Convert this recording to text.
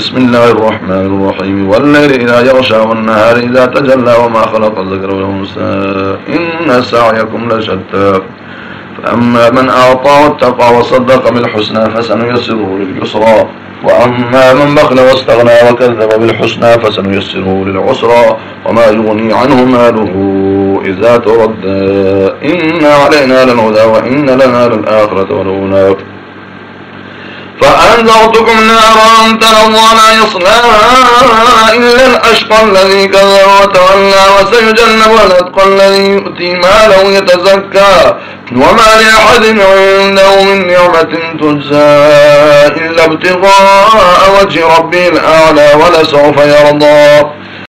بسم الله الرحمن الرحيم. والليل إذا يغشى والنهار إذا تجلى وما خلق الذكر والأنثى إن سعيكم لشتى. فأما من أعطى واتقى وصدق بالحسنى فسنيسره لليسرى. وأما من بخل واستغنى وكذب بالحسنى فسنيسره للعسرى. وما يغني عنه ماله إذا تردى. إن علينا للهدى وإن لنا للآخرة والأولى فأنذرتكم نارا تلظى لا يصلاها إلا الأشقى الذي كذب وتولى وسيجنبها الأتقى الذي يؤتي ماله يتزكى وما لأحد عنده من نعمة تجزى إلا ابتغاء وجه ربه الأعلى ولسوف يرضى